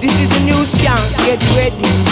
This is a new skank, get ready.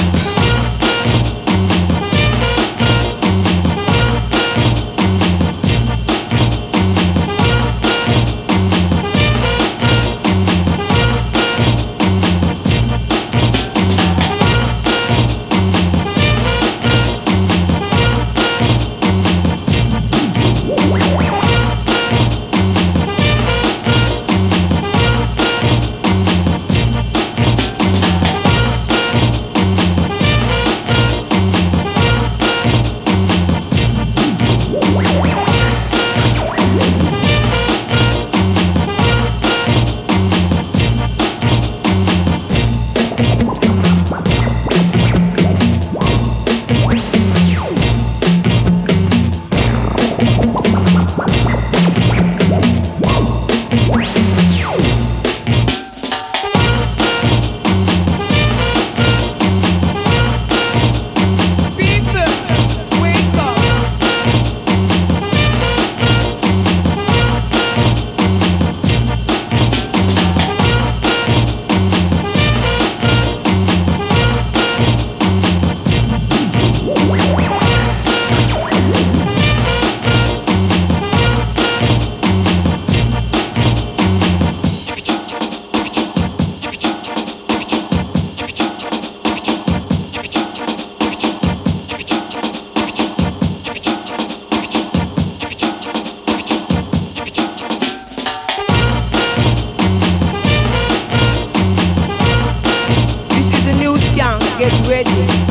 get ready.